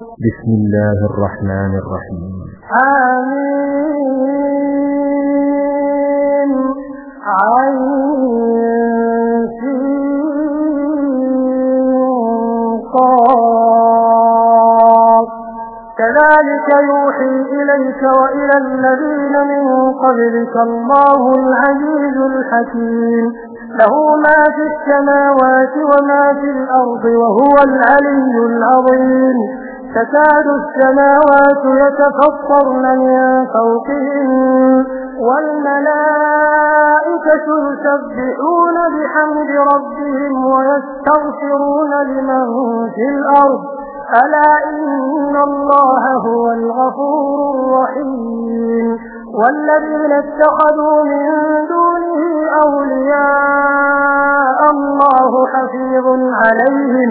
بسم الله الرحمن الرحيم. آمين. عين قاف. كذلك يوحي إليك وإلى الذين من قبلك الله العزيز الحكيم. له ما في السماوات وما في الأرض وهو العلي العظيم. تكاد السماوات يتفطرن من فوقهم والملائكة يسبحون بحمد ربهم ويستغفرون لمن في الأرض. ألا إن الله هو الغفور الرحيم. والذين اتخذوا من دونه أولياء الله حفيظ عليهم.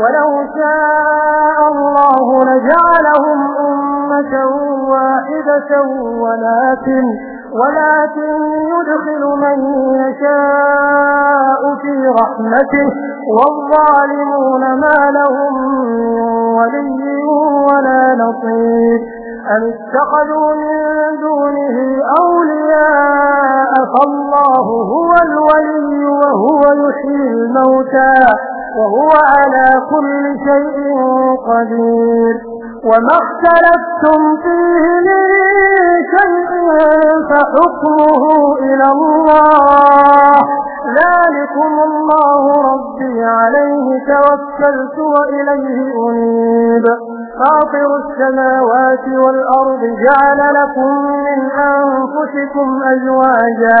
ولو شاء الله لجعلهم أمة واحدة ولكن ولكن يدخل من يشاء في رحمته والظالمون ما لهم ولي ولا نصير. أم اتخذوا من دونه أولياء فالله هو الولي وهو يحيي الموتى. وهو على كل شيء قدير وما اختلفتم فيه من شيء فحكمه إلى الله. ذلكم الله ربي عليه توكلت وإليه أنيب. فاطر السماوات والأرض جعل لكم من أنفسكم أزواجا.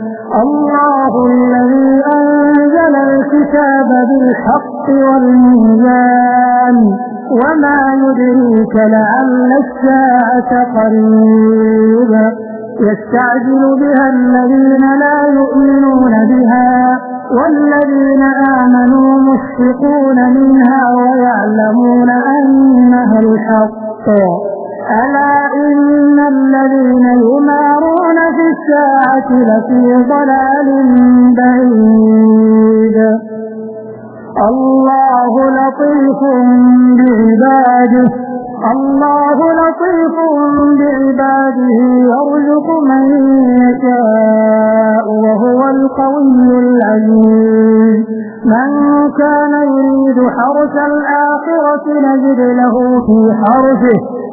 الله الذي أنزل الكتاب بالحق والميزان وما يدريك لعل الساعة قريب. يستعجل بها الذين لا يؤمنون بها والذين آمنوا مشفقون منها ويعلمون أنها الحق. ألا إن الذين يمارون في الساعة لفي ضلال بعيد. الله لطيف بعباده. الله لطيف بعباده. يرزق من يشاء وهو القوي العزيز. من كان يريد حرث الآخرة نجد له في حرثه.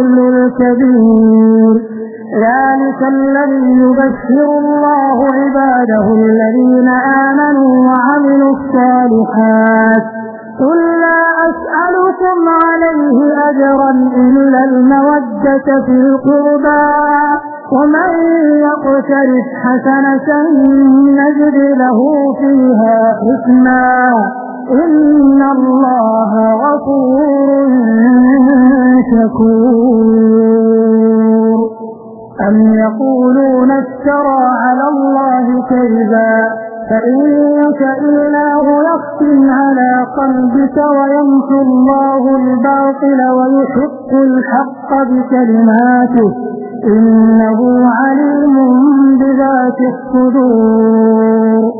الفضل الكبير. ذلك الذي يبشر الله عباده الذين آمنوا وعملوا الصالحات. قل لا أسألكم عليه أجرا إلا المودة في القربى. ومن يقترف حسنة نجد له فيها حسنا. إن الله غفور شكور أم يقولون افترى على الله كذبا فإن كإله يختم على قلبك ويمحو الله الباطل ويحق الحق بكلماته إنه عليم بذات الصدور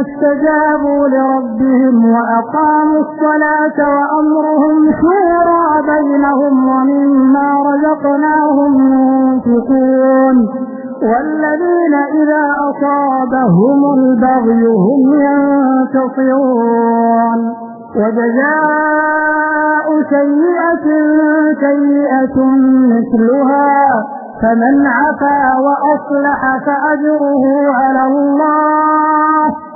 استجابوا لربهم وأقاموا الصلاة وأمرهم شورى بينهم ومما رزقناهم ينفقون. والذين إذا أصابهم البغي هم ينتصرون. وجزاء سيئة سيئة مثلها. فمن عفا وأصلح فأجره على الله.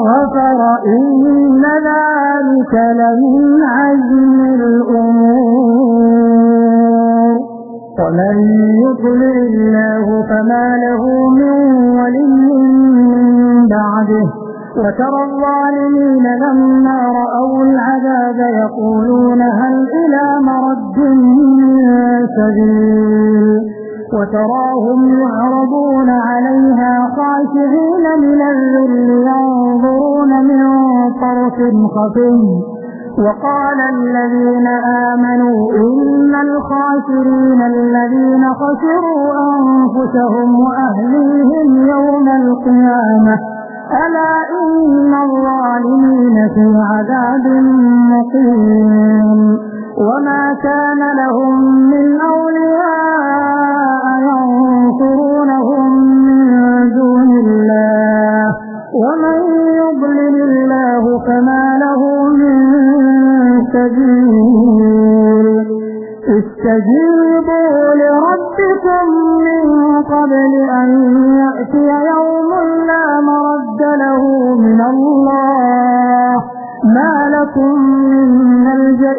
وغفر إن ذلك لمن عزم الأمور. ومن يضلل الله فما له من ولي من بعده. وترى الظالمين لما رأوا العذاب يقولون هل إلى مرد من سبيل وتراهم يعرضون عليها خاشعين من الذل ينظرون من طرف خفي. وقال الذين آمنوا إن الخاسرين الذين خسروا أنفسهم وأهليهم يوم القيامة. ألا إن الظالمين في عذاب مقيم. وما كان لهم استجيبوا لربكم من قبل أن يأتي يوم لا مرد له من الله ما لكم من ملجأ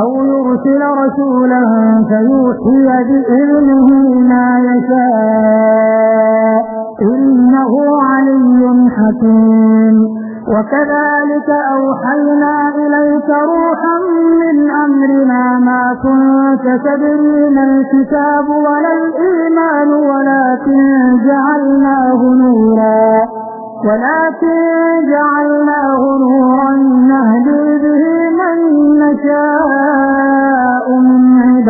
أو يرسل رسولا فيوحي بإذنه ما يشاء. إنه علي حكيم. وكذلك أوحينا إليك روحا من أمرنا ما كنت تدري ما الكتاب ولا الإيمان ولكن جعلناه نورا. ولكن جعلناه نورا نهدي به من نشاء.